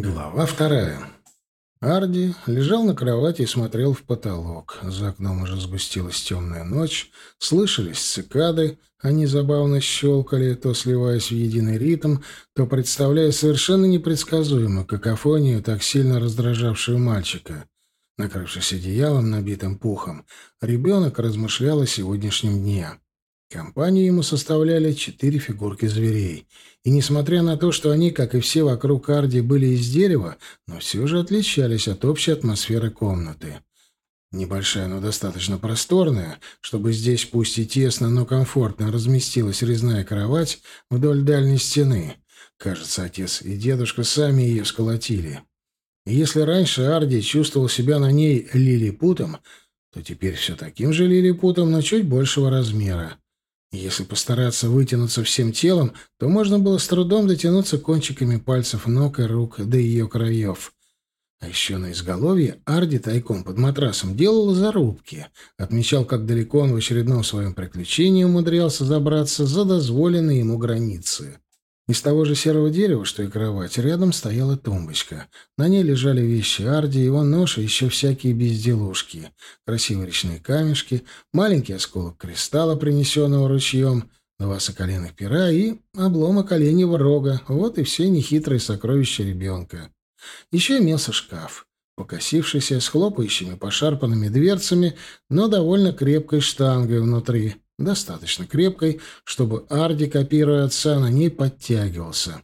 Глава вторая. Арди лежал на кровати и смотрел в потолок. За окном уже сгустилась темная ночь, слышались цикады, они забавно щелкали, то сливаясь в единый ритм, то представляя совершенно непредсказуемую какофонию, так сильно раздражавшую мальчика. Накрывшись одеялом, набитым пухом, ребенок размышлял о сегодняшнем дне. Компанию ему составляли четыре фигурки зверей. И несмотря на то, что они, как и все вокруг Арди, были из дерева, но все же отличались от общей атмосферы комнаты. Небольшая, но достаточно просторная, чтобы здесь пусть и тесно, но комфортно разместилась резная кровать вдоль дальней стены. Кажется, отец и дедушка сами ее сколотили. И если раньше Арди чувствовал себя на ней лилипутом, то теперь все таким же лилипутом, но чуть большего размера. Если постараться вытянуться всем телом, то можно было с трудом дотянуться кончиками пальцев ног и рук до ее краев. А еще на изголовье Арди тайком под матрасом делал зарубки, отмечал, как далеко он в очередном своем приключении умудрялся забраться за дозволенные ему границы. Из того же серого дерева, что и кровать, рядом стояла тумбочка. На ней лежали вещи Арди, его нож и еще всякие безделушки. Красивые речные камешки, маленький осколок кристалла, принесенного ручьем, два соколенных пера и обломок оленьего рога. Вот и все нехитрые сокровища ребенка. Еще имелся шкаф, покосившийся с хлопающими пошарпанными дверцами, но довольно крепкой штангой внутри — Достаточно крепкой, чтобы Арди, копируя отца, на ней подтягивался.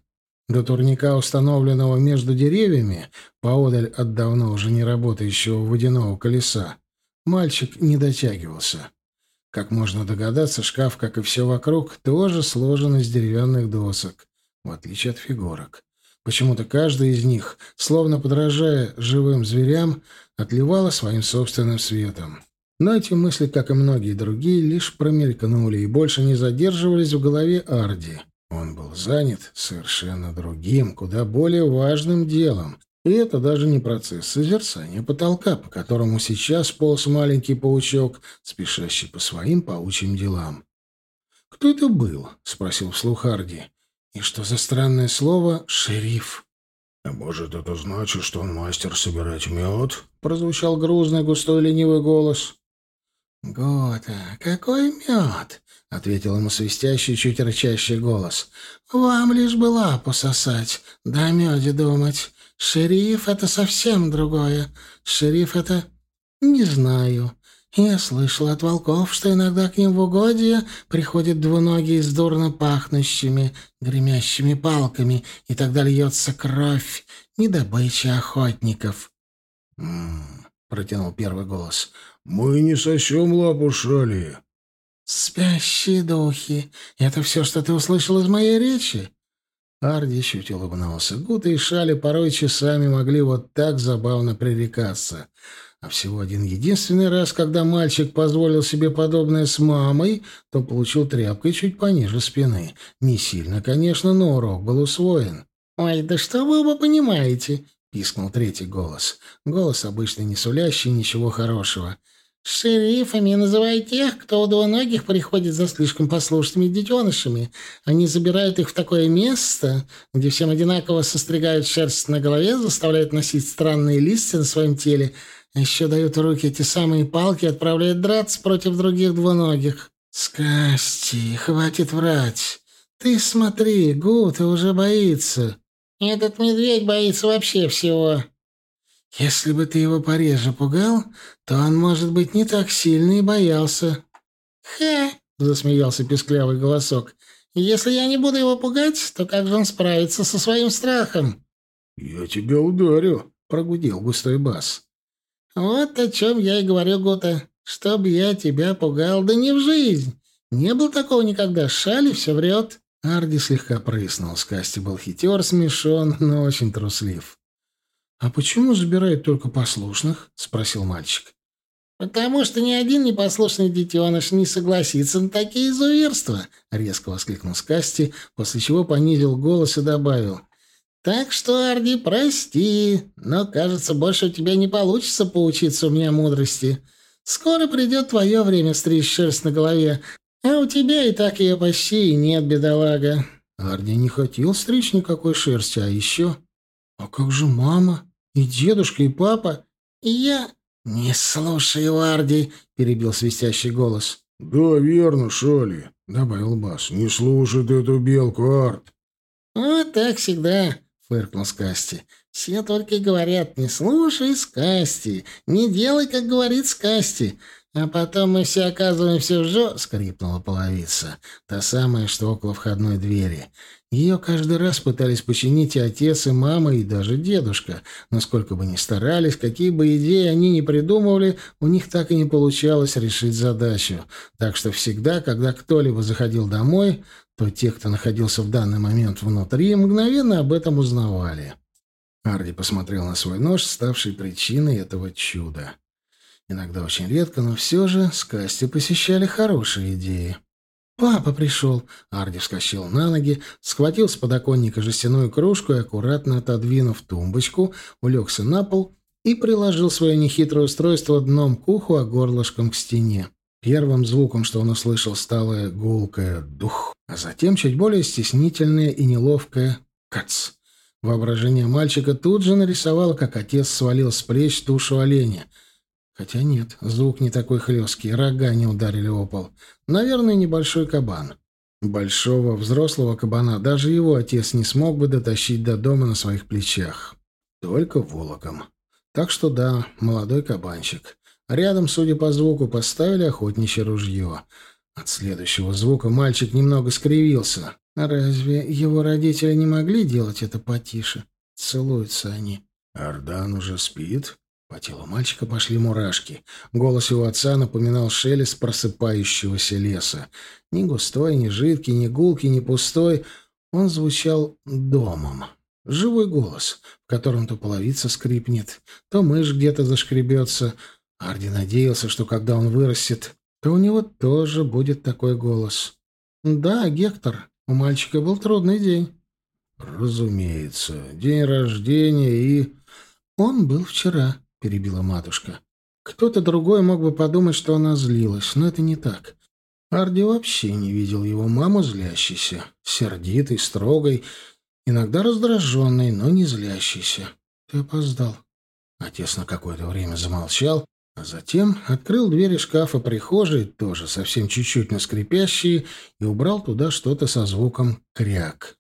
До турника, установленного между деревьями, поодаль от давно уже не работающего водяного колеса, мальчик не дотягивался. Как можно догадаться, шкаф, как и все вокруг, тоже сложен из деревянных досок, в отличие от фигурок. Почему-то каждая из них, словно подражая живым зверям, отливала своим собственным светом. Но эти мысли, как и многие другие, лишь промелькнули и больше не задерживались в голове Арди. Он был занят совершенно другим, куда более важным делом. И это даже не процесс созерцания потолка, по которому сейчас полз маленький паучок, спешащий по своим паучьим делам. «Кто это был?» — спросил вслух Арди. «И что за странное слово «шериф»?» «А может, это значит, что он мастер собирать мед?» — прозвучал грузный, густой, ленивый голос. «Гота, какой мед!» — ответил ему свистящий, чуть рычащий голос. «Вам лишь бы лапу сосать, да о меде думать. Шериф — это совсем другое. Шериф — это... не знаю. Я слышал от волков, что иногда к ним в угодье приходят двуногие с дурно пахнущими, гремящими палками, и тогда льется кровь, не добыча охотников». «М-м-м», протянул первый голос. Мы не сосем лапу шали. Спящие духи. Это все, что ты услышал из моей речи? Арди чуть улыбнулся. Гута и Шали порой часами могли вот так забавно пререкаться. А всего один единственный раз, когда мальчик позволил себе подобное с мамой, то получил тряпкой чуть пониже спины. Не сильно, конечно, но урок был усвоен. «Ой, да что вы оба понимаете?» — пискнул третий голос. Голос обычно не сулящий ничего хорошего. «Шерифами называют тех, кто у двуногих приходит за слишком послушными детенышами. Они забирают их в такое место, где всем одинаково состригают шерсть на голове, заставляют носить странные листья на своем теле, а еще дают руки эти самые палки и отправляют драться против других двуногих. Скасти, хватит врать. Ты смотри, Гута уже боится». «Этот медведь боится вообще всего», если бы ты его пореже пугал, то он, может быть, не так сильно и боялся. Ха! засмеялся песклявый голосок. Если я не буду его пугать, то как же он справится со своим страхом? Я тебя ударю, прогудел густой бас. Вот о чем я и говорю, Гота. Чтоб я тебя пугал, да не в жизнь. Не было такого никогда. Шали все врет. Арди слегка прыснул. Скасти был хитер, смешон, но очень труслив. «А почему забирают только послушных?» — спросил мальчик. «Потому что ни один непослушный детеныш не согласится на такие изуверства», — резко воскликнул Скасти, после чего понизил голос и добавил. «Так что, Арди, прости, но, кажется, больше у тебя не получится поучиться у меня мудрости. Скоро придет твое время стричь шерсть на голове, а у тебя и так ее почти и нет, бедолага». Арди не хотел стричь никакой шерсти, а еще А как же мама? И дедушка, и папа? И я? Не слушай, Арди, перебил свистящий голос. Да, верно, Шоли, добавил Бас. Не слушай ты эту белку, Арт. Вот так всегда, фыркнул Скасти. Все только говорят, не слушай Скасти, не делай, как говорит Скасти. А потом мы все оказываемся в жо... — скрипнула половица. Та самая, что около входной двери. Ее каждый раз пытались починить и отец, и мама, и даже дедушка. Но сколько бы ни старались, какие бы идеи они ни придумывали, у них так и не получалось решить задачу. Так что всегда, когда кто-либо заходил домой, то те, кто находился в данный момент внутри, мгновенно об этом узнавали. Арди посмотрел на свой нож, ставший причиной этого чуда. Иногда очень редко, но все же с Касти посещали хорошие идеи. «Папа пришел!» Арди вскочил на ноги, схватил с подоконника жестяную кружку и, аккуратно отодвинув тумбочку, улегся на пол и приложил свое нехитрое устройство дном к уху, а горлышком к стене. Первым звуком, что он услышал, стало гулкое «дух», а затем чуть более стеснительное и неловкое «кац». Воображение мальчика тут же нарисовало, как отец свалил с плеч тушу оленя — Хотя нет, звук не такой хлесткий, рога не ударили о пол. Наверное, небольшой кабан. Большого взрослого кабана даже его отец не смог бы дотащить до дома на своих плечах. Только волоком. Так что да, молодой кабанчик. Рядом, судя по звуку, поставили охотничье ружье. От следующего звука мальчик немного скривился. Разве его родители не могли делать это потише? Целуются они. «Ардан уже спит?» По телу мальчика пошли мурашки. Голос его отца напоминал шелест просыпающегося леса. Ни густой, ни жидкий, ни гулкий, ни пустой. Он звучал домом. Живой голос, в котором то половица скрипнет, то мышь где-то зашкребется. Арди надеялся, что когда он вырастет, то у него тоже будет такой голос. «Да, Гектор, у мальчика был трудный день». «Разумеется. День рождения и...» «Он был вчера», перебила матушка. Кто-то другой мог бы подумать, что она злилась, но это не так. Арди вообще не видел его маму злящейся, сердитой, строгой, иногда раздраженной, но не злящейся. Ты опоздал. Отец на какое-то время замолчал, а затем открыл двери шкафа прихожей, тоже совсем чуть-чуть наскрипящие, и убрал туда что-то со звуком «кряк».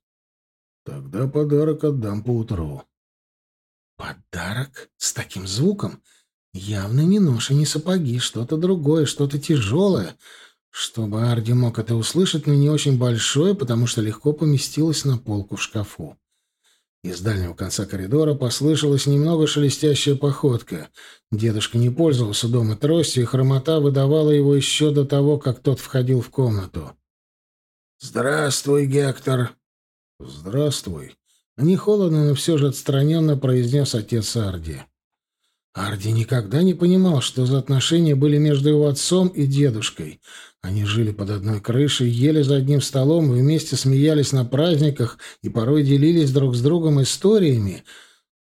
«Тогда подарок отдам поутру», Подарок? С таким звуком? Явно не нож и не сапоги, что-то другое, что-то тяжелое. Чтобы Арди мог это услышать, но не очень большое, потому что легко поместилось на полку в шкафу. Из дальнего конца коридора послышалась немного шелестящая походка. Дедушка не пользовался дома тростью, и хромота выдавала его еще до того, как тот входил в комнату. «Здравствуй, Гектор!» «Здравствуй!» Не холодно, но все же отстраненно произнес отец Арди. Арди никогда не понимал, что за отношения были между его отцом и дедушкой. Они жили под одной крышей, ели за одним столом, вместе смеялись на праздниках и порой делились друг с другом историями.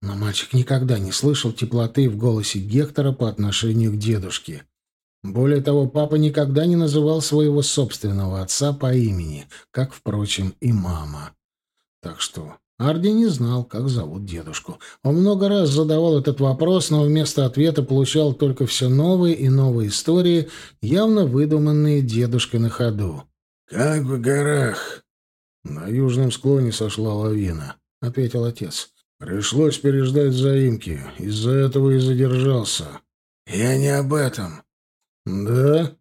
Но мальчик никогда не слышал теплоты в голосе Гектора по отношению к дедушке. Более того, папа никогда не называл своего собственного отца по имени, как, впрочем, и мама. Так что Арди не знал, как зовут дедушку. Он много раз задавал этот вопрос, но вместо ответа получал только все новые и новые истории, явно выдуманные дедушкой на ходу. «Как в горах?» «На южном склоне сошла лавина», — ответил отец. «Пришлось переждать заимки. Из-за этого и задержался». «Я не об этом». «Да?»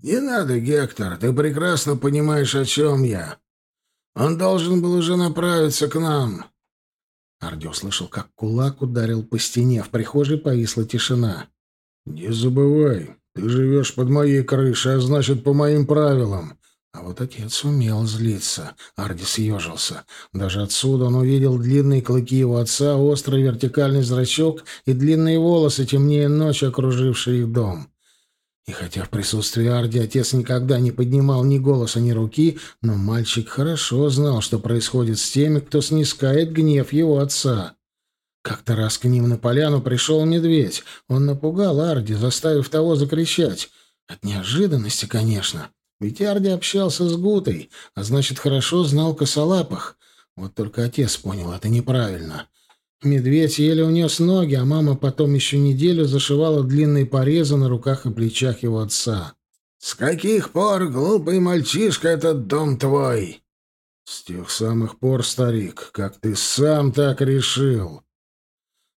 «Не надо, Гектор. Ты прекрасно понимаешь, о чем я. Он должен был уже направиться к нам. Арди услышал, как кулак ударил по стене. В прихожей повисла тишина. «Не забывай, ты живешь под моей крышей, а значит, по моим правилам». А вот отец умел злиться. Арди съежился. Даже отсюда он увидел длинные клыки его отца, острый вертикальный зрачок и длинные волосы, темнее ночи, окружившие их дом. И хотя в присутствии Арди отец никогда не поднимал ни голоса, ни руки, но мальчик хорошо знал, что происходит с теми, кто снискает гнев его отца. Как-то раз к ним на поляну пришел медведь. Он напугал Арди, заставив того закричать. От неожиданности, конечно. Ведь Арди общался с Гутой, а значит, хорошо знал косолапых. Вот только отец понял, это неправильно. Медведь еле унес ноги, а мама потом еще неделю зашивала длинные порезы на руках и плечах его отца. «С каких пор, глупый мальчишка, этот дом твой?» «С тех самых пор, старик, как ты сам так решил».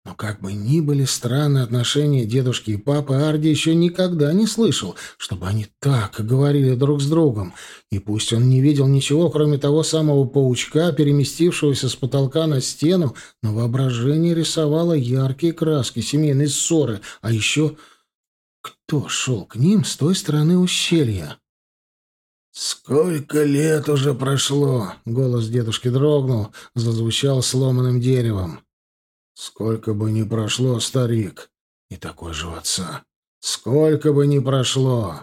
Но как бы ни были странные отношения дедушки и папы, Арди еще никогда не слышал, чтобы они так говорили друг с другом. И пусть он не видел ничего, кроме того самого паучка, переместившегося с потолка на стену, но воображение рисовало яркие краски семейной ссоры, а еще кто шел к ним с той стороны ущелья. «Сколько лет уже прошло!» — голос дедушки дрогнул, зазвучал сломанным деревом. Сколько бы ни прошло, старик, и такой же отца. Сколько бы ни прошло.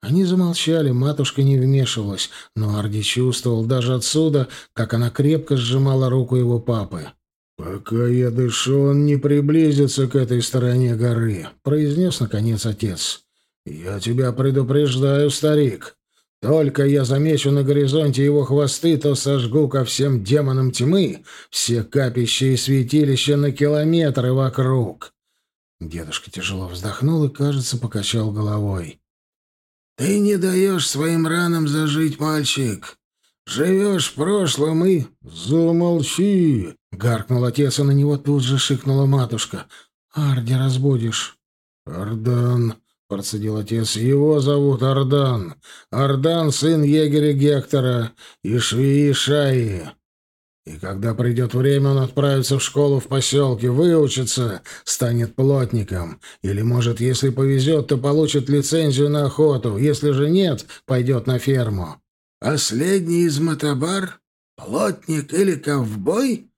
Они замолчали, матушка не вмешивалась, но Арди чувствовал даже отсюда, как она крепко сжимала руку его папы. «Пока я дышу, он не приблизится к этой стороне горы», — произнес, наконец, отец. «Я тебя предупреждаю, старик. Только я замечу на горизонте его хвосты, то сожгу ко всем демонам тьмы все капища и святилища на километры вокруг. Дедушка тяжело вздохнул и, кажется, покачал головой. «Ты не даешь своим ранам зажить, мальчик. Живешь в прошлом и...» «Замолчи!» — гаркнул отец, и на него тут же шикнула матушка. «Арди разбудишь». «Ардан!» — процедил отец. «Его зовут Ардан. Ардан — сын егеря Гектора и швеи Шаи. И когда придет время, он отправится в школу в поселке, выучится, станет плотником. Или, может, если повезет, то получит лицензию на охоту. Если же нет, пойдет на ферму». «Последний из Матабар? Плотник или ковбой?»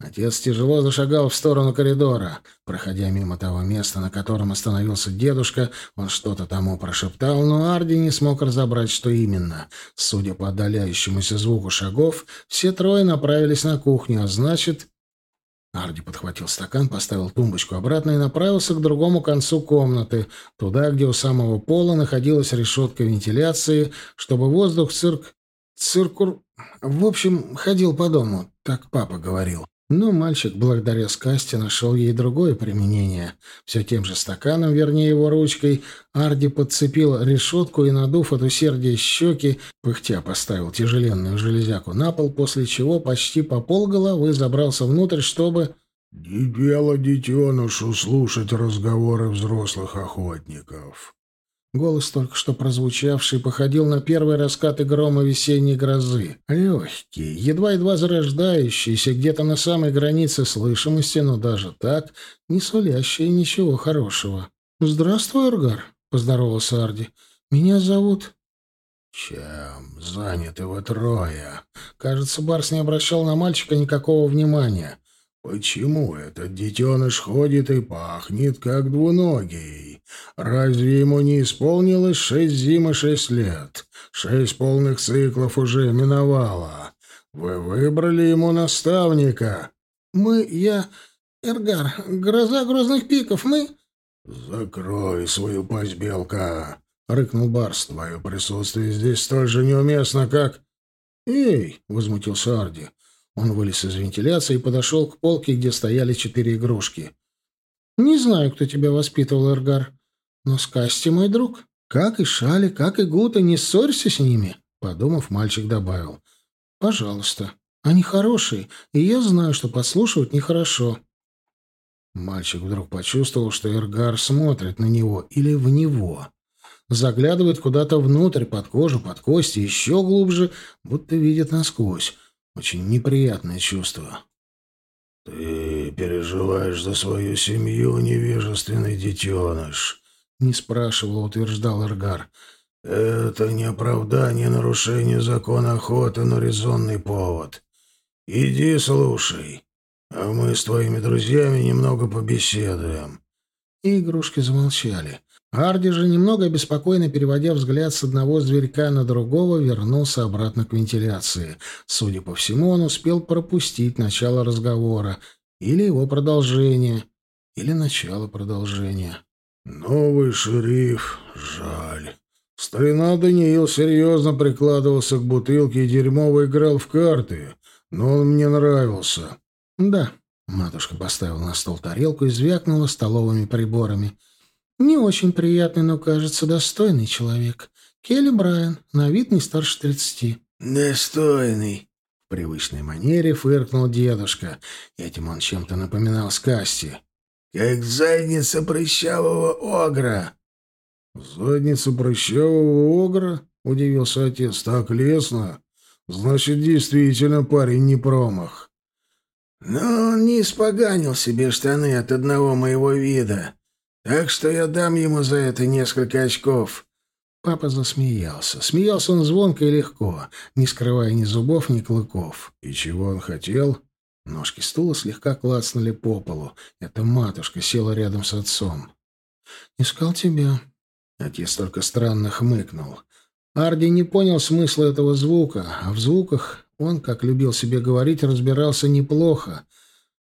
Отец тяжело зашагал в сторону коридора. Проходя мимо того места, на котором остановился дедушка, он что-то тому прошептал, но Арди не смог разобрать, что именно. Судя по отдаляющемуся звуку шагов, все трое направились на кухню, а значит... Арди подхватил стакан, поставил тумбочку обратно и направился к другому концу комнаты, туда, где у самого пола находилась решетка вентиляции, чтобы воздух цирк... циркур... В общем, ходил по дому, так папа говорил. Но мальчик, благодаря скасте, нашел ей другое применение. Все тем же стаканом, вернее его ручкой, Арди подцепил решетку и, надув от усердия щеки, пыхтя поставил тяжеленную железяку на пол, после чего почти по полголовы забрался внутрь, чтобы... «Не дело детенышу слушать разговоры взрослых охотников», Голос, только что прозвучавший, походил на первые раскаты грома весенней грозы. Легкий, едва-едва зарождающийся, где-то на самой границе слышимости, но даже так, не сулящий ничего хорошего. «Здравствуй, Эргар», — поздоровался Арди. «Меня зовут...» «Чем заняты вы трое?» Кажется, Барс не обращал на мальчика никакого внимания. «Почему этот детеныш ходит и пахнет, как двуногий? Разве ему не исполнилось шесть зим и шесть лет? Шесть полных циклов уже миновало. Вы выбрали ему наставника?» «Мы... я... Эргар, гроза грозных пиков, мы...» «Закрой свою пасть, белка!» — рыкнул Барс. «Твое присутствие здесь столь же неуместно, как...» «Эй!» — возмутился Арди. Он вылез из вентиляции и подошел к полке, где стояли четыре игрушки. «Не знаю, кто тебя воспитывал, Эргар, но Скасти мой друг. Как и Шали, как и Гута, не ссорься с ними», — подумав, мальчик добавил. «Пожалуйста. Они хорошие, и я знаю, что подслушивать нехорошо». Мальчик вдруг почувствовал, что Эргар смотрит на него или в него. Заглядывает куда-то внутрь, под кожу, под кости, еще глубже, будто видит насквозь. Очень неприятное чувство. «Ты переживаешь за свою семью, невежественный детеныш», — не спрашивал, утверждал Эргар. «Это не оправдание нарушения закона охоты, но резонный повод. Иди слушай, а мы с твоими друзьями немного побеседуем». И игрушки замолчали. Арди же, немного обеспокоенно переводя взгляд с одного зверька на другого, вернулся обратно к вентиляции. Судя по всему, он успел пропустить начало разговора, или его продолжение, или начало продолжения. «Новый шериф, жаль». Старина Даниил серьезно прикладывался к бутылке и дерьмово играл в карты, но он мне нравился. «Да, Матушка поставила на стол тарелку и звякнула столовыми приборами. «Не очень приятный, но, кажется, достойный человек. Келли Брайан, на вид не старше тридцати». «Достойный», — в привычной манере фыркнул дедушка. Этим он чем-то напоминал Скасти. «Как задница прыщавого огра». «Задница прыщавого огра?» — удивился отец. «Так лестно. Значит, действительно парень не промах». «Но он не испоганил себе штаны от одного моего вида, так что я дам ему за это несколько очков». Папа засмеялся. Смеялся он звонко и легко, не скрывая ни зубов, ни клыков. И чего он хотел? Ножки стула слегка клацнули по полу. Эта матушка села рядом с отцом. «Искал тебя». Отец только странно хмыкнул. Арди не понял смысла этого звука, а в звуках он, как любил себе говорить, разбирался неплохо.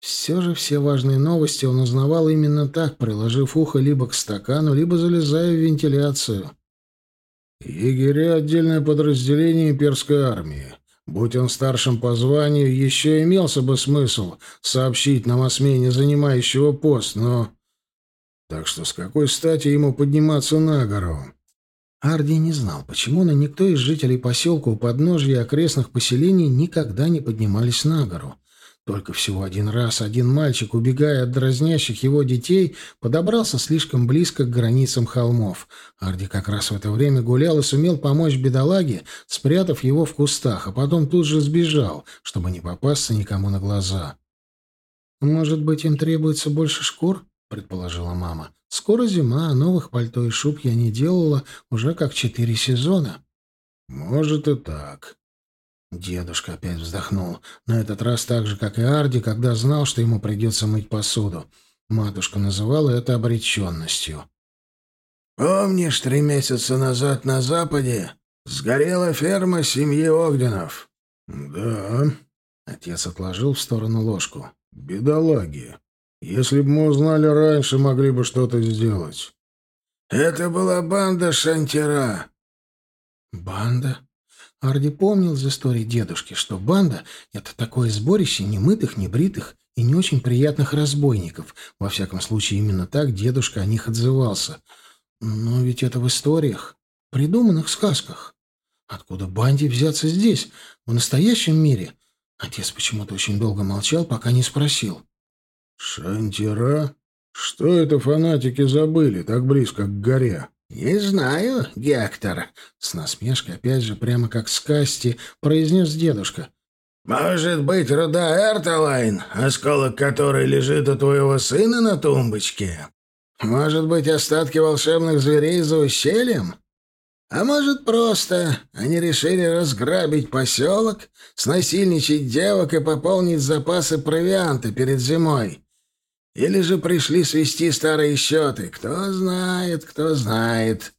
Все же все важные новости он узнавал именно так, приложив ухо либо к стакану, либо залезая в вентиляцию. Егеря — отдельное подразделение имперской армии. Будь он старшим по званию, еще имелся бы смысл сообщить нам о смене занимающего пост, но... Так что с какой стати ему подниматься на гору? Арди не знал, почему, но никто из жителей поселка у подножья окрестных поселений никогда не поднимались на гору. Только всего один раз один мальчик, убегая от дразнящих его детей, подобрался слишком близко к границам холмов. Арди как раз в это время гулял и сумел помочь бедолаге, спрятав его в кустах, а потом тут же сбежал, чтобы не попасться никому на глаза. «Может быть, им требуется больше шкур?» — предположила мама. Скоро зима, а новых пальто и шуб я не делала уже как четыре сезона. Может и так. Дедушка опять вздохнул. На этот раз так же, как и Арди, когда знал, что ему придется мыть посуду. Матушка называла это обреченностью. «Помнишь, три месяца назад на Западе сгорела ферма семьи Огденов?» «Да». Отец отложил в сторону ложку. «Бедолаги. Если бы мы узнали раньше, могли бы что-то сделать. Это была банда Шантера. Банда? Арди помнил из истории дедушки, что банда — это такое сборище немытых, небритых и не очень приятных разбойников. Во всяком случае, именно так дедушка о них отзывался. Но ведь это в историях, придуманных сказках. Откуда банде взяться здесь, в настоящем мире? Отец почему-то очень долго молчал, пока не спросил. «Шантира? Что это фанатики забыли так близко к горе?» «Не знаю, Гектор», — с насмешкой, опять же, прямо как с касти, произнес дедушка. «Может быть, руда Эрталайн, осколок которой лежит у твоего сына на тумбочке? Может быть, остатки волшебных зверей за ущельем? А может, просто они решили разграбить поселок, снасильничать девок и пополнить запасы провианта перед зимой?» Или же пришли свести старые счеты? Кто знает, кто знает».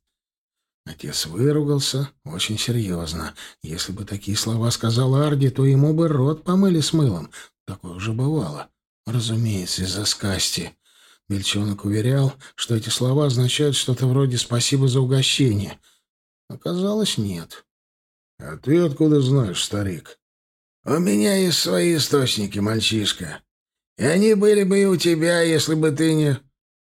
Отец выругался очень серьезно. Если бы такие слова сказал Арди, то ему бы рот помыли с мылом. Такое уже бывало. Разумеется, из-за скасти. Бельчонок уверял, что эти слова означают что-то вроде «спасибо за угощение». Оказалось, нет. «А ты откуда знаешь, старик?» «У меня есть свои источники, мальчишка. И они были бы и у тебя, если бы ты не...»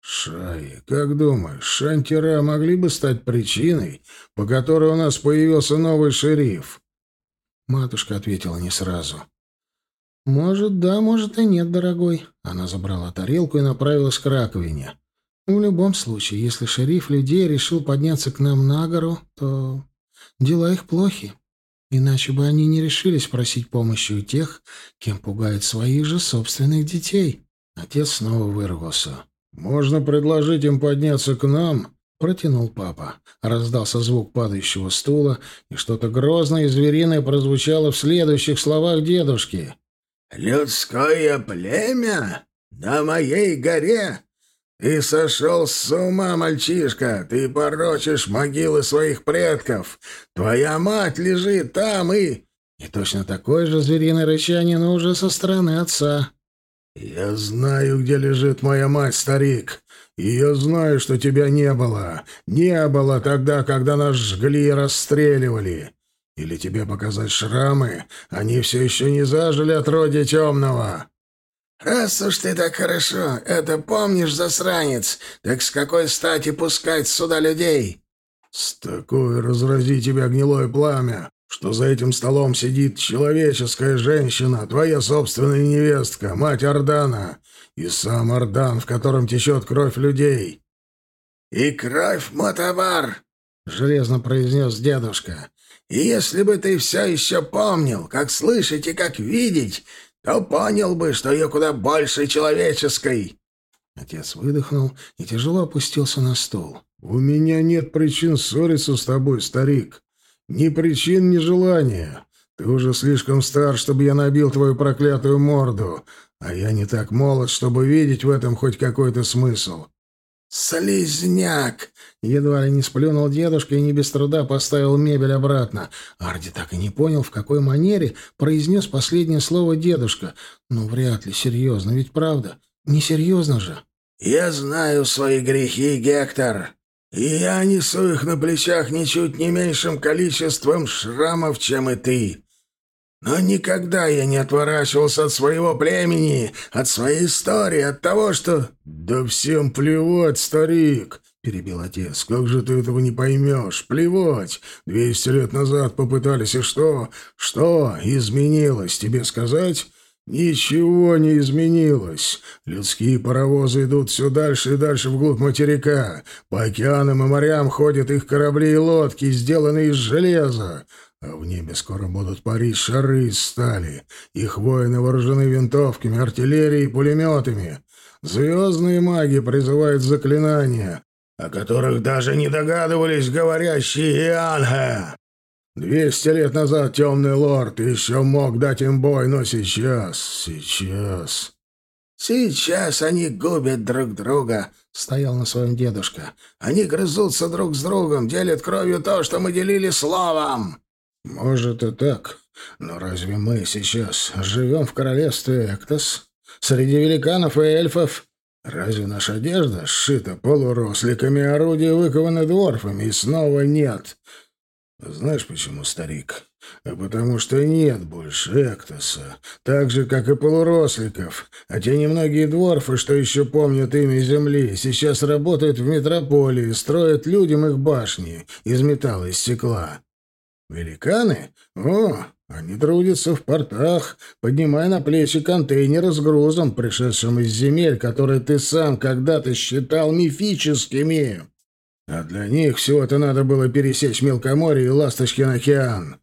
«Шай, как думаешь, шантера могли бы стать причиной, по которой у нас появился новый шериф?» Матушка ответила не сразу. «Может, да, может и нет, дорогой». Она забрала тарелку и направилась к раковине. «В любом случае, если шериф людей решил подняться к нам на гору, то дела их плохи». Иначе бы они не решились просить помощи у тех, кем пугают своих же собственных детей. Отец снова вырвался. «Можно предложить им подняться к нам?» — протянул папа. Раздался звук падающего стула, и что-то грозное и звериное прозвучало в следующих словах дедушки. «Людское племя? На моей горе? «Ты сошел с ума, мальчишка! Ты порочишь могилы своих предков! Твоя мать лежит там и...» И точно такое же звериное рычание, но уже со стороны отца. «Я знаю, где лежит моя мать, старик, и я знаю, что тебя не было. Не было тогда, когда нас жгли и расстреливали. Или тебе показать шрамы? Они все еще не зажили от роди темного». «Раз уж ты так хорошо это помнишь, засранец, так с какой стати пускать сюда людей?» «С такой разрази тебя гнилое пламя, что за этим столом сидит человеческая женщина, твоя собственная невестка, мать Ордана, и сам Ордан, в котором течет кровь людей». «И кровь Мотовар!» — железно произнес дедушка. «И если бы ты все еще помнил, как слышать и как видеть, то понял бы, что ее куда больше человеческой». Отец выдохнул и тяжело опустился на стол. «У меня нет причин ссориться с тобой, старик. Ни причин, ни желания. Ты уже слишком стар, чтобы я набил твою проклятую морду, а я не так молод, чтобы видеть в этом хоть какой-то смысл. «Слизняк!» — едва ли не сплюнул дедушка и не без труда поставил мебель обратно. Арди так и не понял, в какой манере произнес последнее слово дедушка. Ну, вряд ли, серьезно, ведь правда, несерьезно же. «Я знаю свои грехи, Гектор, и я несу их на плечах ничуть не меньшим количеством шрамов, чем и ты. Но никогда я не отворачивался от своего племени, от своей истории, от того, что... «Да всем плевать, старик!» — перебил отец. «Как же ты этого не поймешь? Плевать! Двести лет назад попытались, и что? Что изменилось, тебе сказать?» «Ничего не изменилось. Людские паровозы идут все дальше и дальше вглубь материка. По океанам и морям ходят их корабли и лодки, сделанные из железа. А в небе скоро будут парить шары из стали. Их воины вооружены винтовками, артиллерией и пулеметами. Звездные маги призывают заклинания, о которых даже не догадывались говорящие Ианга. Двести лет назад темный лорд еще мог дать им бой, но сейчас, сейчас... «Сейчас они губят друг друга», — стоял на своем дедушка. «Они грызутся друг с другом, делят кровью то, что мы делили словом». «Может и так. Но разве мы сейчас живем в королевстве Эктос? Среди великанов и эльфов? Разве наша одежда сшита полуросликами, орудия выкованы дворфами, и снова нет? Знаешь почему, старик? А потому что нет больше Эктоса, так же, как и полуросликов. А те немногие дворфы, что еще помнят имя Земли, сейчас работают в метрополии, строят людям их башни из металла и стекла. Великаны? О, они трудятся в портах, поднимая на плечи контейнеры с грузом, пришедшим из земель, которые ты сам когда-то считал мифическими. А для них всего-то надо было пересечь Мелкоморье и Ласточкин океан.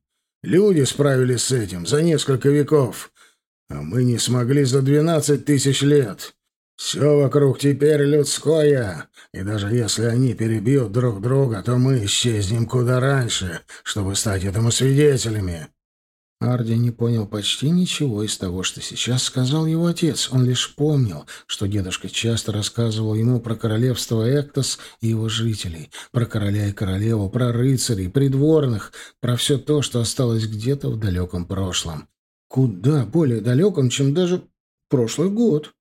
Люди справились с этим за несколько веков, а мы не смогли за двенадцать тысяч лет. Все вокруг теперь людское, и даже если они перебьют друг друга, то мы исчезнем куда раньше, чтобы стать этому свидетелями». Арди не понял почти ничего из того, что сейчас сказал его отец. Он лишь помнил, что дедушка часто рассказывал ему про королевство Эктос и его жителей, про короля и королеву, про рыцарей, придворных, про все то, что осталось где-то в далеком прошлом. Куда более далеком, чем даже прошлый год.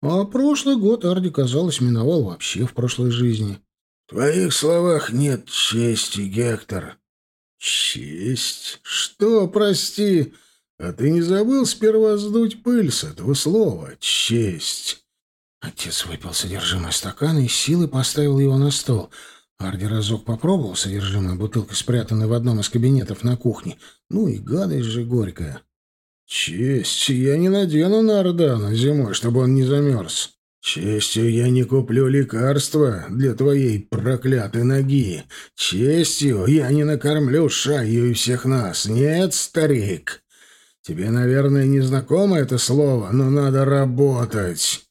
А прошлый год Арди, казалось, миновал вообще в прошлой жизни. — В твоих словах нет чести, Гектор. — Честь? Что, прости? А ты не забыл сперва сдуть пыль с этого слова? Честь. Отец выпил содержимое стакана и силой поставил его на стол. Арди разок попробовал содержимое бутылки, спрятанной в одном из кабинетов на кухне. Ну и гадость же горькая. «Честь я не надену на Ордана зимой, чтобы он не замерз. Честью я не куплю лекарства для твоей проклятой ноги. Честью я не накормлю шаю и всех нас. Нет, старик. Тебе, наверное, не знакомо это слово, но надо работать».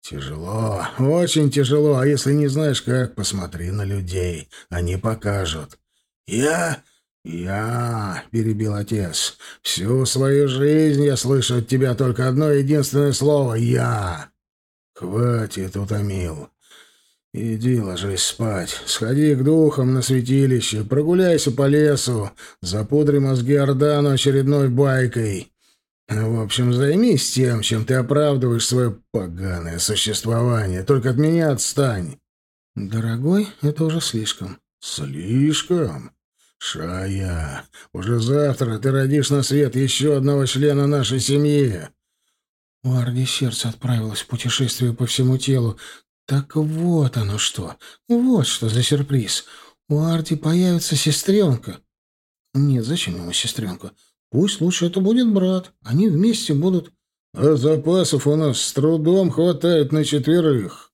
«Тяжело, очень тяжело, а если не знаешь как, посмотри на людей, они покажут». «Я «Я», — перебил отец, — «всю свою жизнь я слышу от тебя только одно единственное слово — «я». Хватит, утомил. Иди ложись спать, сходи к духам на святилище, прогуляйся по лесу, запудри мозги Ордану очередной байкой. В общем, займись тем, чем ты оправдываешь свое поганое существование. Только от меня отстань. Дорогой, это уже слишком. Слишком? «Шая, уже завтра ты родишь на свет еще одного члена нашей семьи. У Арди сердце отправилось в путешествие по всему телу. Так вот оно что. Вот что за сюрприз. У Арди появится сестренка. Нет, зачем ему сестренка? Пусть лучше это будет брат. Они вместе будут... А запасов у нас с трудом хватает на четверых.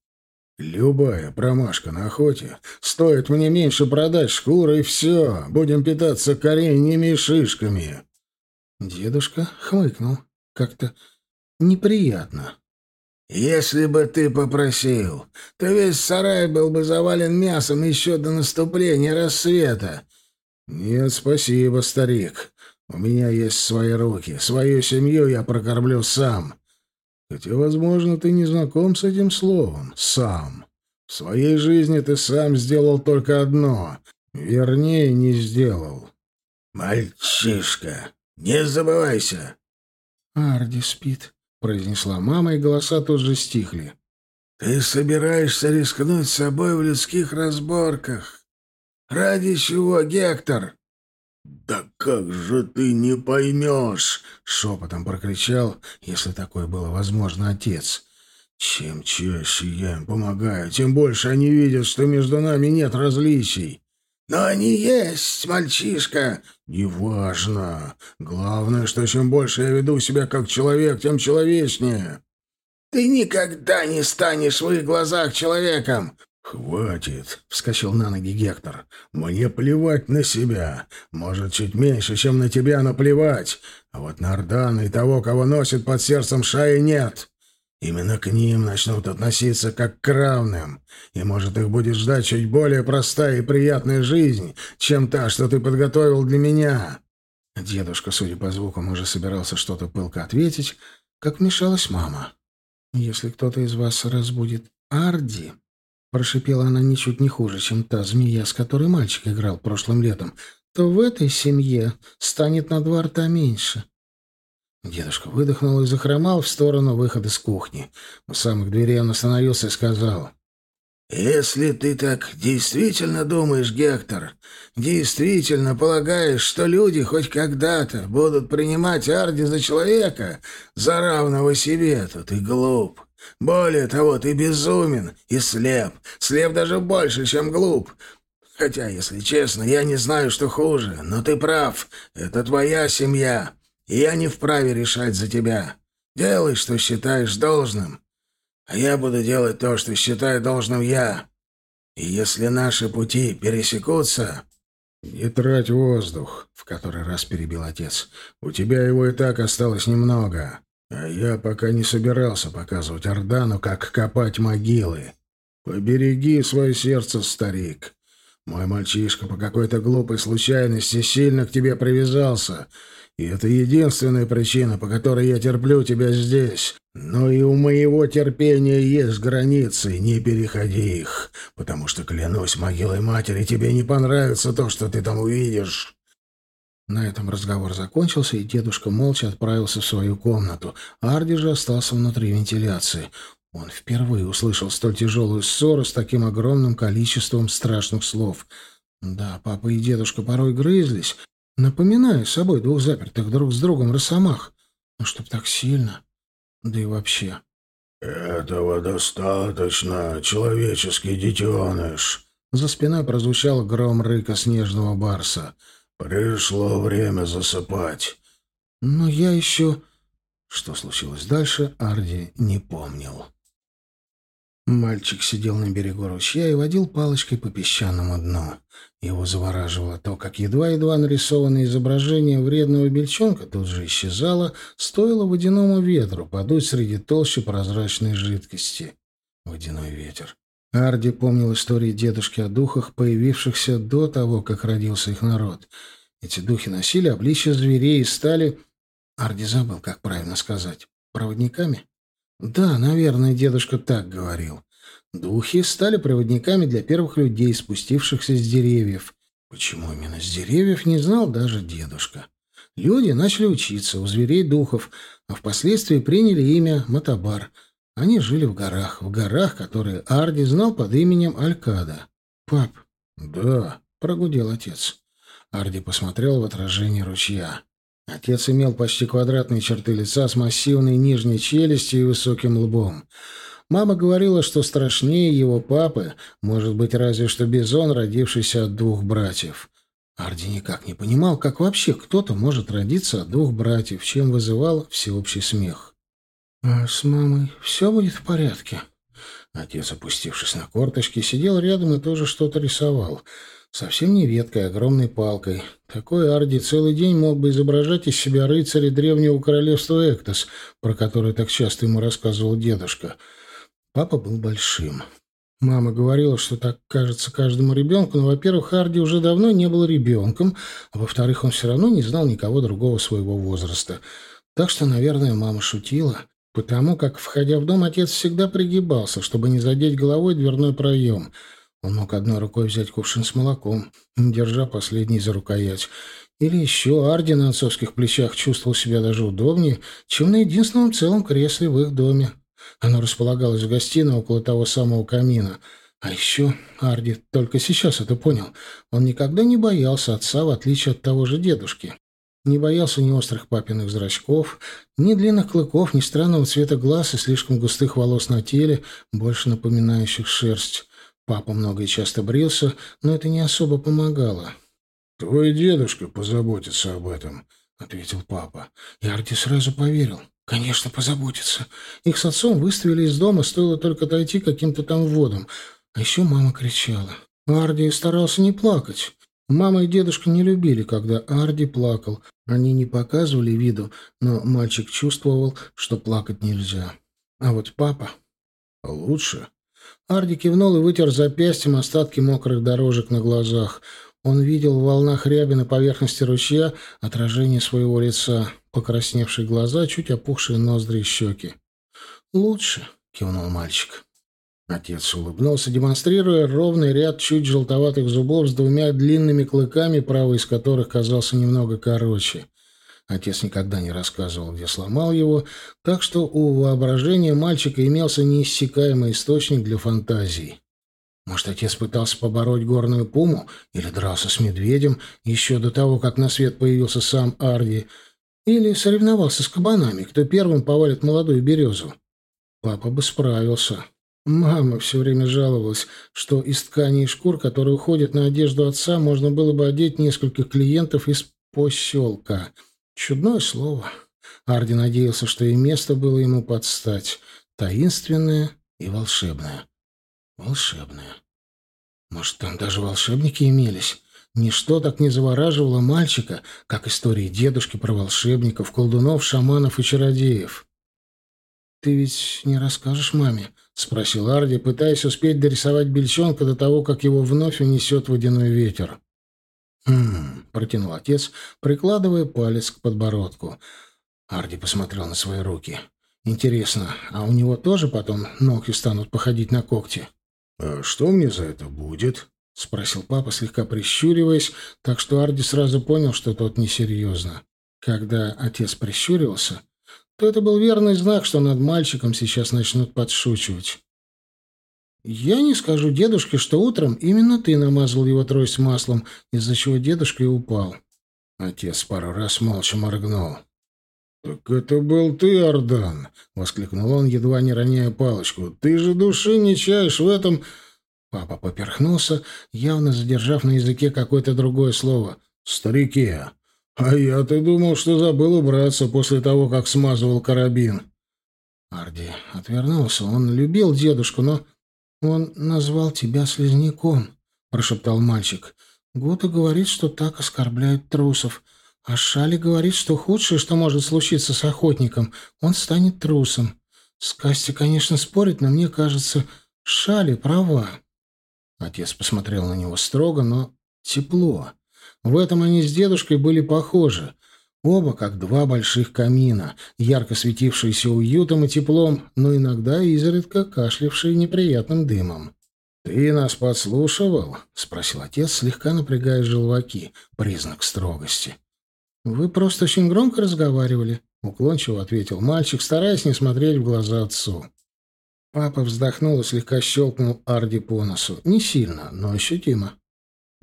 Любая промашка на охоте стоит мне меньше продать шкуры, и все. Будем питаться кореньями и шишками. Дедушка хмыкнул. Как-то неприятно. «Если бы ты попросил, то весь сарай был бы завален мясом еще до наступления рассвета». «Нет, спасибо, старик. У меня есть свои руки. Свою семью я прокормлю сам. Хотя, возможно, ты не знаком с этим словом. Сам. В своей жизни ты сам сделал только одно. Вернее, не сделал». «Мальчишка, не забывайся!» «Арди спит», — произнесла мама, и голоса тут же стихли. «Ты собираешься рискнуть собой в людских разборках? Ради чего, Гектор?» «Да как же ты не поймешь!» — шепотом прокричал, если такое было возможно, отец. «Чем чаще я им помогаю, тем больше они видят, что между нами нет различий. «Но они есть, мальчишка!» «Неважно. Главное, что чем больше я веду себя как человек, тем человечнее». «Ты никогда не станешь в их глазах человеком!» «Хватит!» — вскочил на ноги Гектор. «Мне плевать на себя. Может, чуть меньше, чем на тебя, но плевать. А вот на Ордана и того, кого носит под сердцем Шаи, нет. Именно к ним начнут относиться как к равным, и, может, их будет ждать чуть более простая и приятная жизнь, чем та, что ты подготовил для меня». Дедушка, судя по звукам, уже собирался что-то пылко ответить, как вмешалась мама. «Если кто-то из вас разбудит Арди...» Прошипела она ничуть не хуже, чем та змея, с которой мальчик играл прошлым летом. «То в этой семье станет на два рта меньше. Дедушка выдохнул и захромал в сторону выхода с кухни. У самых дверей он остановился и сказал. «Если ты так действительно думаешь, Гектор, действительно полагаешь, что люди хоть когда-то будут принимать Арди за человека, за равного себе, то ты глуп. Более того, ты безумен и слеп. Слеп даже больше, чем глуп. Хотя, если честно, я не знаю, что хуже, но ты прав. Это твоя семья и я не вправе решать за тебя. Делай, что считаешь должным, а я буду делать то, что считаю должным я. И если наши пути пересекутся...» «Не трать воздух», — в который раз перебил отец. «У тебя его и так осталось немного. А я пока не собирался показывать Ордану, как копать могилы. Побереги свое сердце, старик. Мой мальчишка по какой-то глупой случайности сильно к тебе привязался, и это единственная причина, по которой я терплю тебя здесь. Но и у моего терпения есть границы, не переходи их, потому что, клянусь могилой матери, тебе не понравится то, что ты там увидишь». На этом разговор закончился, и дедушка молча отправился в свою комнату. Арди же остался внутри вентиляции. Он впервые услышал столь тяжелую ссору с таким огромным количеством страшных слов. Да, папа и дедушка порой грызлись, Напоминаю собой двух запертых друг с другом росомах. Ну, чтоб так сильно. Да и вообще. «Этого достаточно, человеческий детеныш!» За спиной прозвучал гром рыка снежного барса. «Пришло время засыпать». Но я еще... Что случилось дальше, Арди не помнил. Мальчик сидел на берегу ручья и водил палочкой по песчаному дну. Его завораживало то, как едва-едва нарисованное изображение вредного бельчонка тут же исчезало, стоило водяному ветру подуть среди толщи прозрачной жидкости. Водяной ветер. Арди помнил истории дедушки о духах, появившихся до того, как родился их народ. Эти духи носили обличье зверей и стали... Арди забыл, как правильно сказать. Проводниками? Да, наверное, дедушка так говорил. Духи стали проводниками для первых людей, спустившихся с деревьев. Почему именно с деревьев, не знал даже дедушка. Люди начали учиться у зверей духов, а впоследствии приняли имя Матабар. Они жили в горах, в горах, которые Арди знал под именем Алькада. «Пап». «Да», — прогудел отец. Арди посмотрел в отражение ручья. Отец имел почти квадратные черты лица с массивной нижней челюстью и высоким лбом. Мама говорила, что страшнее его папы может быть разве что Бизон, родившийся от двух братьев. Арди никак не понимал, как вообще кто-то может родиться от двух братьев, чем вызывал всеобщий смех. «А с мамой все будет в порядке?» Отец, опустившись на корточки, сидел рядом и тоже что-то рисовал. Совсем не веткой, а огромной палкой. Такой Арди целый день мог бы изображать из себя рыцаря древнего королевства Эктос, про которое так часто ему рассказывал дедушка. Папа был большим. Мама говорила, что так кажется каждому ребенку, но, во-первых, Арди уже давно не был ребенком, а во-вторых, он все равно не знал никого другого своего возраста. Так что, наверное, мама шутила потому как, входя в дом, отец всегда пригибался, чтобы не задеть головой дверной проем. Он мог одной рукой взять кувшин с молоком, держа последний за рукоять. Или еще Арди на отцовских плечах чувствовал себя даже удобнее, чем на единственном целом кресле в их доме. Оно располагалось в гостиной около того самого камина. А еще Арди только сейчас это понял. Он никогда не боялся отца, в отличие от того же дедушки. Не боялся ни острых папиных зрачков, ни длинных клыков, ни странного цвета глаз и слишком густых волос на теле, больше напоминающих шерсть. Папа много и часто брился, но это не особо помогало. «Твой дедушка позаботится об этом», — ответил папа. И Арти сразу поверил. «Конечно, позаботится. Их с отцом выставили из дома, стоило только дойти каким-то там водом. А еще мама кричала. Арди старался не плакать. Мама и дедушка не любили, когда Арди плакал. Они не показывали виду, но мальчик чувствовал, что плакать нельзя. А вот папа... Лучше. Арди кивнул и вытер запястьем остатки мокрых дорожек на глазах. Он видел в волнах ряби на поверхности ручья отражение своего лица, покрасневшие глаза, чуть опухшие ноздри и щеки. «Лучше», — кивнул мальчик. Отец улыбнулся, демонстрируя ровный ряд чуть желтоватых зубов с двумя длинными клыками, правый из которых казался немного короче. Отец никогда не рассказывал, где сломал его, так что у воображения мальчика имелся неиссякаемый источник для фантазий. Может, отец пытался побороть горную пуму или дрался с медведем еще до того, как на свет появился сам Арди, или соревновался с кабанами, кто первым повалит молодую березу. Папа бы справился. Мама все время жаловалась, что из ткани и шкур, которые уходят на одежду отца, можно было бы одеть нескольких клиентов из пощелка. Чудное слово. Арди надеялся, что и место было ему подстать. Таинственное и волшебное. Волшебное. Может, там даже волшебники имелись? Ничто так не завораживало мальчика, как истории дедушки про волшебников, колдунов, шаманов и чародеев. «Ты ведь не расскажешь маме?» — спросил Арди, пытаясь успеть дорисовать бельчонка до того, как его вновь унесет водяной ветер. «Хм...» — протянул отец, прикладывая палец к подбородку. Арди посмотрел на свои руки. «Интересно, а у него тоже потом ногти станут походить на когти?» «А что мне за это будет?» — спросил папа, слегка прищуриваясь, так что Арди сразу понял, что тот несерьезно. Когда отец прищуривался, то это был верный знак, что над мальчиком сейчас начнут подшучивать. Я не скажу дедушке, что утром именно ты намазал его трость маслом, из-за чего дедушка и упал. Отец пару раз молча моргнул. «Так это был ты, Ардан!» — воскликнул он, едва не роняя палочку. «Ты же души не чаешь в этом...» Папа поперхнулся, явно задержав на языке какое-то другое слово. «Старике!» «А я-то думал, что забыл убраться после того, как смазывал карабин». Арди отвернулся. Он любил дедушку, но... «Он назвал тебя слизняком», — прошептал мальчик. «Гота говорит, что так оскорбляют трусов. А Шали говорит, что худшее, что может случиться с охотником, он станет трусом. Скасти, конечно, спорит, но мне кажется, Шали права». Отец посмотрел на него строго, но тепло. В этом они с дедушкой были похожи. Оба как два больших камина, ярко светившиеся уютом и теплом, но иногда изредка кашлявшие неприятным дымом. «Ты нас подслушивал?» — спросил отец, слегка напрягая желваки, признак строгости. «Вы просто очень громко разговаривали», — уклончиво ответил мальчик, стараясь не смотреть в глаза отцу. Папа вздохнул и слегка щелкнул Арди по носу. Не сильно, но ощутимо.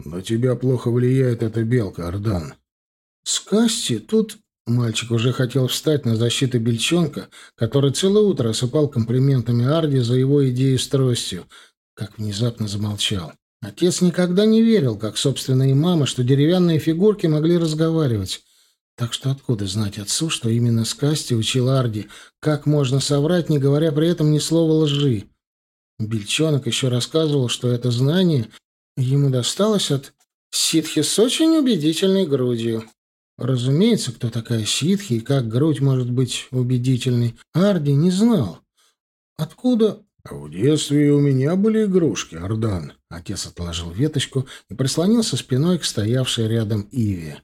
«На тебя плохо влияет эта белка, Ардан». «С Касти тут Мальчик уже хотел встать на защиту Бельчонка, который целое утро осыпал комплиментами Арди за его идею с тростью, как внезапно замолчал. Отец никогда не верил, как собственные мамы, что деревянные фигурки могли разговаривать. Так что откуда знать отцу, что именно с Касти учил Арди, как можно соврать, не говоря при этом ни слова лжи? Бельчонок еще рассказывал, что это знание ему досталось от ситхи с очень убедительной грудью. Разумеется, кто такая ситхи и как грудь может быть убедительной, Арди не знал. Откуда... В детстве у меня были игрушки, Ардан. Отец отложил веточку и прислонился спиной к стоявшей рядом Иве.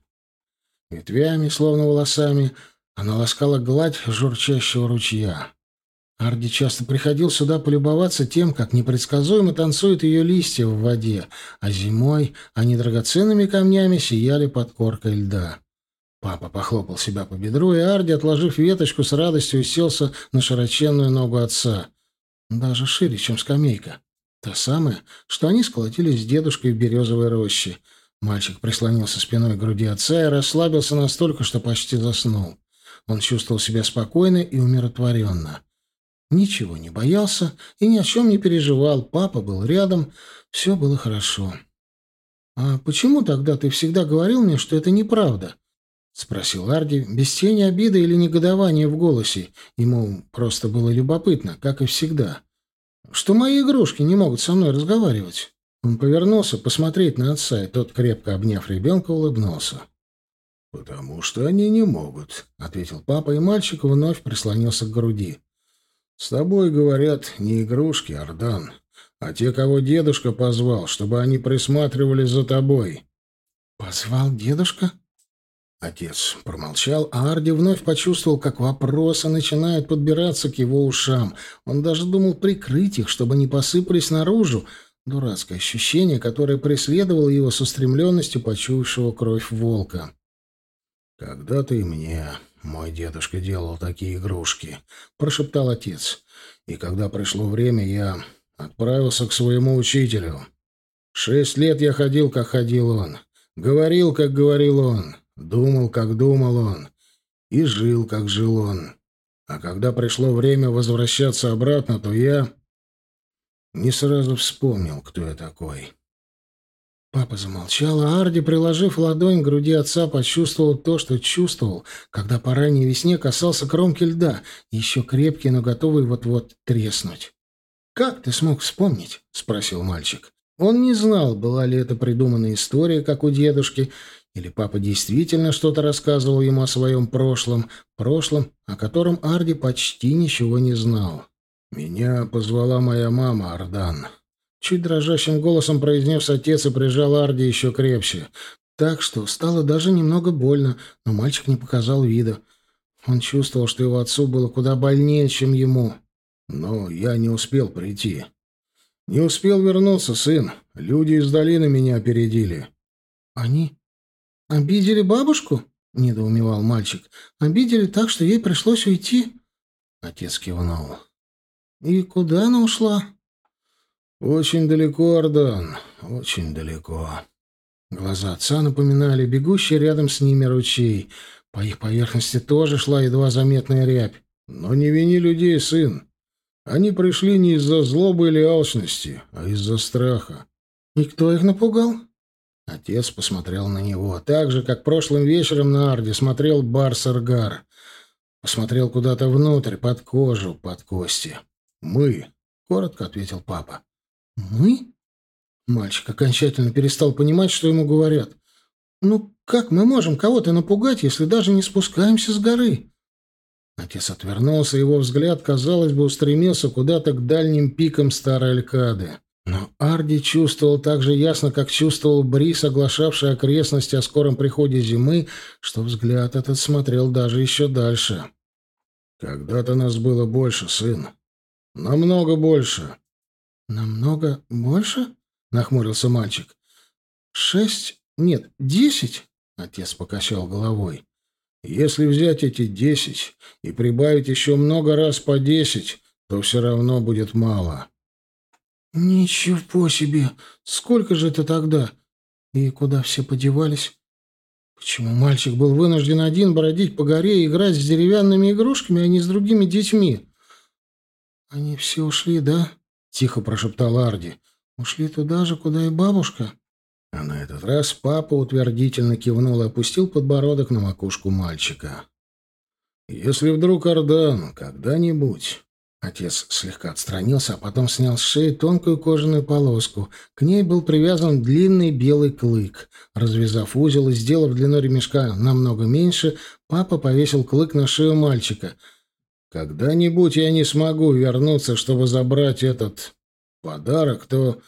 Ветвями, словно волосами, она ласкала гладь журчащего ручья. Арди часто приходил сюда полюбоваться тем, как непредсказуемо танцуют ее листья в воде, а зимой они драгоценными камнями сияли под коркой льда. Папа похлопал себя по бедру, и Арди, отложив веточку, с радостью уселся на широченную ногу отца. Даже шире, чем скамейка. Та самая, что они сколотили с дедушкой в березовой роще. Мальчик прислонился спиной к груди отца и расслабился настолько, что почти заснул. Он чувствовал себя спокойно и умиротворенно. Ничего не боялся и ни о чем не переживал. Папа был рядом, все было хорошо. «А почему тогда ты всегда говорил мне, что это неправда?» — спросил Арди, без тени обиды или негодования в голосе. Ему просто было любопытно, как и всегда. «Что мои игрушки не могут со мной разговаривать?» Он повернулся посмотреть на отца, и тот, крепко обняв ребенка, улыбнулся. «Потому что они не могут», — ответил папа, и мальчик вновь прислонился к груди. С тобой, говорят, не игрушки, Ардан, а те, кого дедушка позвал, чтобы они присматривали за тобой. Позвал дедушка? Отец промолчал, а Арди вновь почувствовал, как вопросы начинают подбираться к его ушам. Он даже думал прикрыть их, чтобы не посыпались наружу. Дурацкое ощущение, которое преследовало его с устремленностью почуявшего кровь волка. «Когда-то и мне «Мой дедушка делал такие игрушки», — прошептал отец. «И когда пришло время, я отправился к своему учителю. Шесть лет я ходил, как ходил он, говорил, как говорил он, думал, как думал он, и жил, как жил он. А когда пришло время возвращаться обратно, то я не сразу вспомнил, кто я такой». Папа замолчал, а Арди, приложив ладонь к груди отца, почувствовал то, что чувствовал, когда по ранней весне касался кромки льда, еще крепкий, но готовый вот-вот треснуть. «Как ты смог вспомнить?» — спросил мальчик. Он не знал, была ли это придуманная история, как у дедушки, или папа действительно что-то рассказывал ему о своем прошлом, прошлом, о котором Арди почти ничего не знал. «Меня позвала моя мама, Ардан», Чуть дрожащим голосом произнес отец и прижал Арди еще крепче. Так что стало даже немного больно, но мальчик не показал вида. Он чувствовал, что его отцу было куда больнее, чем ему. Но я не успел прийти. Не успел вернуться, сын. Люди из долины меня опередили. Они обидели бабушку? недоумевал мальчик. Обидели так, что ей пришлось уйти? Отец кивнул. И куда она ушла? «Очень далеко, Ардан, очень далеко». Глаза отца напоминали бегущий рядом с ними ручей. По их поверхности тоже шла едва заметная рябь. «Но не вини людей, сын. Они пришли не из-за злобы или алчности, а из-за страха». «И кто их напугал?» Отец посмотрел на него, так же, как прошлым вечером на Арде смотрел Барсаргар. Посмотрел куда-то внутрь, под кожу, под кости. «Мы», — коротко ответил папа. «Мы?» Мальчик окончательно перестал понимать, что ему говорят. «Ну, как мы можем кого-то напугать, если даже не спускаемся с горы?» Отец отвернулся, его взгляд, казалось бы, устремился куда-то к дальним пикам старой Алькады. Но Арди чувствовал так же ясно, как чувствовал Брис, оглашавший окрестности о скором приходе зимы, что взгляд этот смотрел даже еще дальше. «Когда-то нас было больше, сын. Намного больше. «Намного больше?» — нахмурился мальчик. «Шесть? Нет, десять?» — отец покачал головой. «Если взять эти десять и прибавить еще много раз по десять, то все равно будет мало». «Ничего себе! Сколько же это тогда? И куда все подевались?» Почему мальчик был вынужден один бродить по горе и играть с деревянными игрушками, а не с другими детьми? «Они все ушли, да?» — тихо прошептал Арди. «Ушли туда же, куда и бабушка?» А на этот раз папа утвердительно кивнул и опустил подбородок на макушку мальчика. «Если вдруг Ардан когда-нибудь Отец слегка отстранился, а потом снял с шеи тонкую кожаную полоску. К ней был привязан длинный белый клык. Развязав узел и сделав длину ремешка намного меньше, папа повесил клык на шею мальчика. «Когда-нибудь я не смогу вернуться, чтобы забрать этот подарок, то...»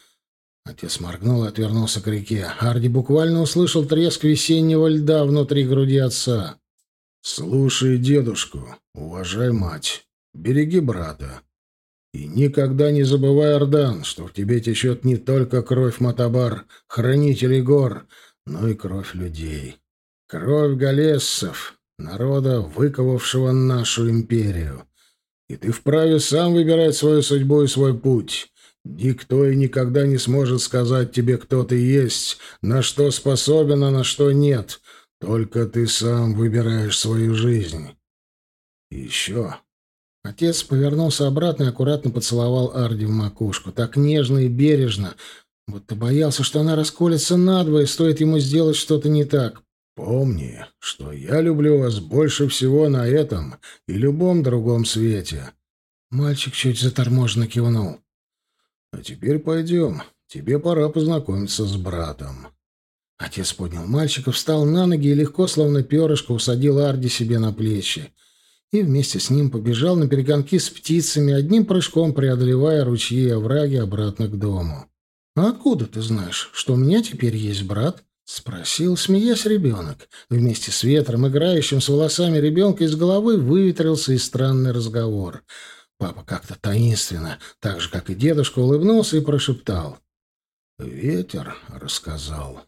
Отец моргнул и отвернулся к реке. Арди буквально услышал треск весеннего льда внутри груди отца. «Слушай дедушку, уважай мать». Береги брата. И никогда не забывай, Ордан, что в тебе течет не только кровь Матабар, хранителей гор, но и кровь людей. Кровь галессов, народа, выковавшего нашу империю. И ты вправе сам выбирать свою судьбу и свой путь. Никто и никогда не сможет сказать тебе, кто ты есть, на что способен, а на что нет. Только ты сам выбираешь свою жизнь. И еще Отец повернулся обратно и аккуратно поцеловал Арди в макушку, так нежно и бережно, будто боялся, что она расколется надвое, стоит ему сделать что-то не так. «Помни, что я люблю вас больше всего на этом и любом другом свете». Мальчик чуть заторможенно кивнул. «А теперь пойдем. Тебе пора познакомиться с братом». Отец поднял мальчика, встал на ноги и легко, словно перышко, усадил Арди себе на плечи и вместе с ним побежал на перегонки с птицами, одним прыжком преодолевая ручьи и овраги обратно к дому. «А откуда ты знаешь, что у меня теперь есть брат?» — спросил, смеясь ребенок. Вместе с ветром, играющим с волосами ребенка из головы, выветрился и странный разговор. Папа как-то таинственно, так же, как и дедушка, улыбнулся и прошептал. «Ветер рассказал».